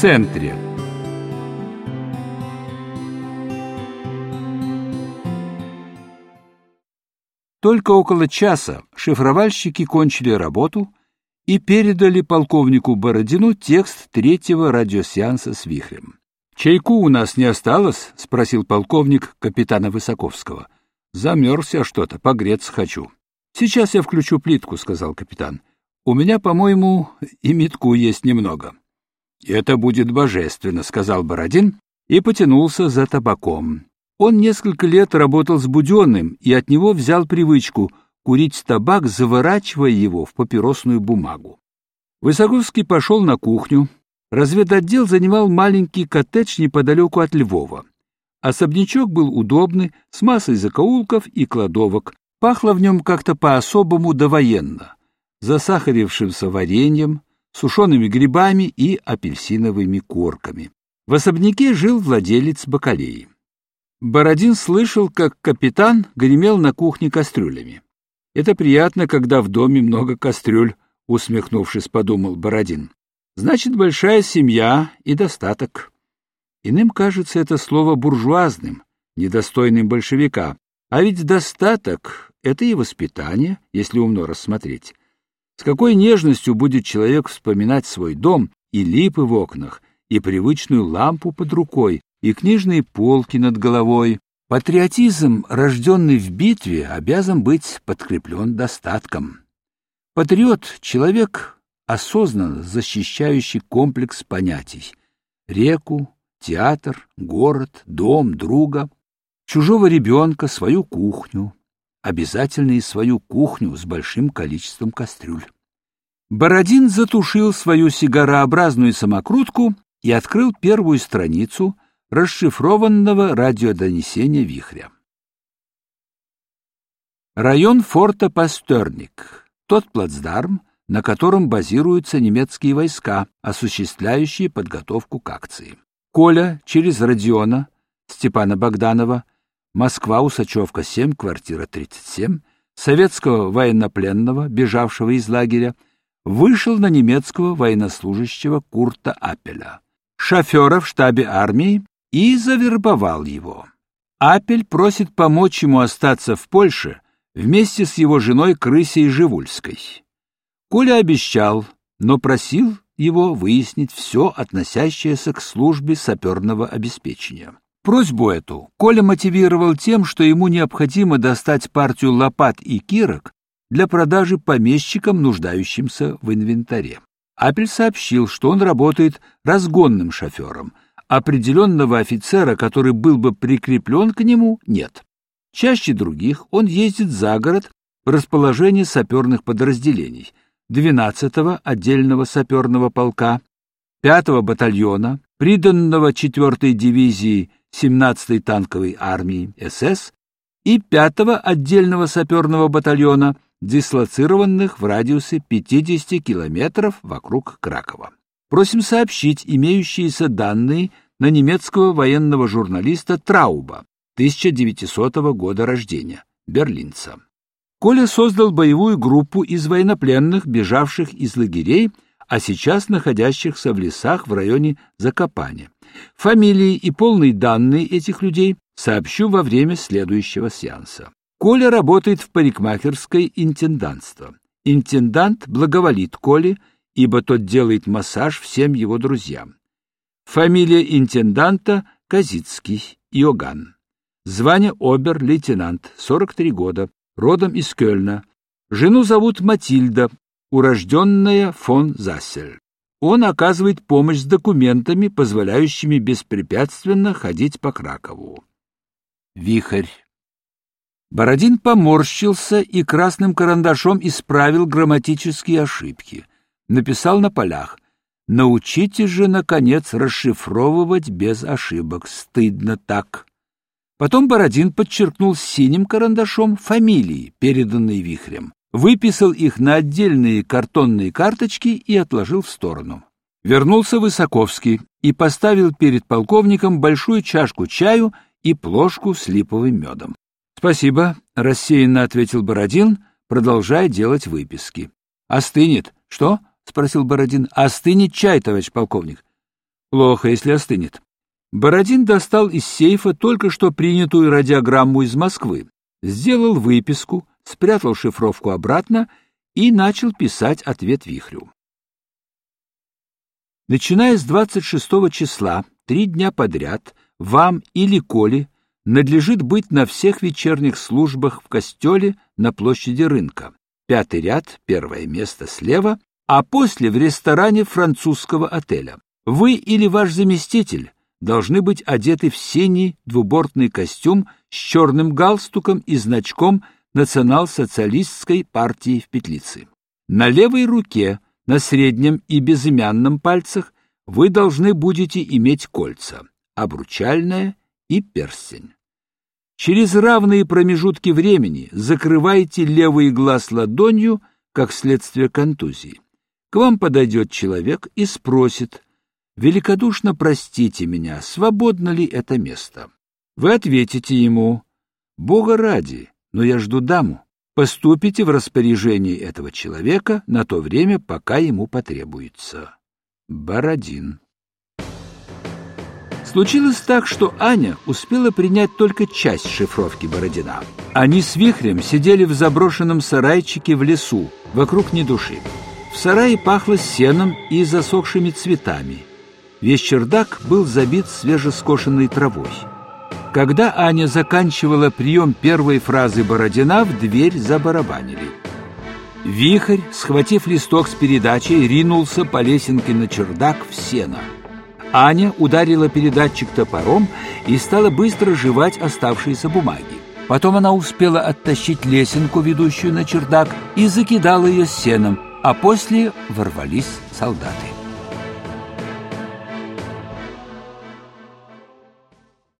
центре. Только около часа шифровальщики кончили работу и передали полковнику Бородину текст третьего радиосеанса с вихрем. «Чайку у нас не осталось?» — спросил полковник капитана Высоковского. «Замерзся что-то, погреться хочу». «Сейчас я включу плитку», — сказал капитан. «У меня, по-моему, и метку есть немного». «Это будет божественно», — сказал Бородин и потянулся за табаком. Он несколько лет работал с Буденным и от него взял привычку курить табак, заворачивая его в папиросную бумагу. Высоковский пошел на кухню. Разведотдел занимал маленький коттедж неподалеку от Львова. Особнячок был удобный, с массой закоулков и кладовок. Пахло в нем как-то по-особому довоенно, засахарившимся вареньем, сушеными грибами и апельсиновыми корками. В особняке жил владелец бакалеи. Бородин слышал, как капитан гремел на кухне кастрюлями. «Это приятно, когда в доме много кастрюль», — усмехнувшись, подумал Бородин. «Значит, большая семья и достаток». Иным кажется это слово буржуазным, недостойным большевика. А ведь достаток — это и воспитание, если умно рассмотреть. С какой нежностью будет человек вспоминать свой дом и липы в окнах, и привычную лампу под рукой, и книжные полки над головой. Патриотизм, рожденный в битве, обязан быть подкреплен достатком. Патриот — человек, осознанно защищающий комплекс понятий — реку, театр, город, дом, друга, чужого ребенка, свою кухню, обязательно и свою кухню с большим количеством кастрюль. Бородин затушил свою сигарообразную самокрутку и открыл первую страницу расшифрованного радиодонесения «Вихря». Район форта Пастерник, тот плацдарм, на котором базируются немецкие войска, осуществляющие подготовку к акции. Коля через Родиона, Степана Богданова, Москва, Усачевка, 7, квартира 37, советского военнопленного, бежавшего из лагеря, вышел на немецкого военнослужащего Курта Апеля, шофера в штабе армии, и завербовал его. Апель просит помочь ему остаться в Польше вместе с его женой Крысей Живульской. Коля обещал, но просил его выяснить все, относящееся к службе саперного обеспечения. Просьбу эту Коля мотивировал тем, что ему необходимо достать партию лопат и кирок для продажи помещикам, нуждающимся в инвентаре. Апель сообщил, что он работает разгонным шофером. Определенного офицера, который был бы прикреплен к нему, нет. Чаще других он ездит за город в расположение саперных подразделений — 12-го отдельного саперного полка, 5-го батальона, приданного 4-й дивизии 17-й танковой армии СС и 5-го отдельного саперного батальона, дислоцированных в радиусе 50 километров вокруг Кракова. Просим сообщить имеющиеся данные на немецкого военного журналиста Трауба, 1900 года рождения, берлинца. Коля создал боевую группу из военнопленных, бежавших из лагерей, а сейчас находящихся в лесах в районе Закопания. Фамилии и полные данные этих людей сообщу во время следующего сеанса. Коля работает в парикмахерской интендантства. Интендант благоволит Коле, ибо тот делает массаж всем его друзьям. Фамилия интенданта Казицкий, Иоганн. Звание обер-лейтенант, 43 года, родом из Кёльна. Жену зовут Матильда, урожденная фон Зассель. Он оказывает помощь с документами, позволяющими беспрепятственно ходить по Кракову. Вихрь. Бородин поморщился и красным карандашом исправил грамматические ошибки. Написал на полях «Научите же, наконец, расшифровывать без ошибок. Стыдно так». Потом Бородин подчеркнул синим карандашом фамилии, переданные вихрем, выписал их на отдельные картонные карточки и отложил в сторону. Вернулся Высоковский и поставил перед полковником большую чашку чаю и плошку с липовым медом. — Спасибо, — рассеянно ответил Бородин, продолжая делать выписки. — Остынет. — Что? — спросил Бородин. — Остынет чай, товарищ полковник. Плохо, если остынет. Бородин достал из сейфа только что принятую радиограмму из Москвы, сделал выписку, спрятал шифровку обратно и начал писать ответ Вихрю. Начиная с 26 числа, три дня подряд, вам или Коле надлежит быть на всех вечерних службах в костеле на площади рынка. Пятый ряд, первое место слева, а после в ресторане французского отеля. Вы или ваш заместитель должны быть одеты в синий двубортный костюм с черным галстуком и значком национал-социалистской партии в петлице. На левой руке, на среднем и безымянном пальцах вы должны будете иметь кольца, обручальное и перстень. Через равные промежутки времени закрывайте левый глаз ладонью, как следствие контузии. К вам подойдет человек и спросит, «Великодушно простите меня, свободно ли это место?» Вы ответите ему, «Бога ради, но я жду даму». Поступите в распоряжение этого человека на то время, пока ему потребуется. Бородин Случилось так, что Аня успела принять только часть шифровки Бородина. Они с Вихрем сидели в заброшенном сарайчике в лесу, вокруг ни души. В сарае пахло сеном и засохшими цветами. Весь чердак был забит свежескошенной травой. Когда Аня заканчивала прием первой фразы Бородина, в дверь забарабанили. Вихрь, схватив листок с передачей, ринулся по лесенке на чердак в сено. Аня ударила передатчик топором и стала быстро жевать оставшиеся бумаги. Потом она успела оттащить лесенку, ведущую на чердак, и закидала ее сеном, а после ворвались солдаты.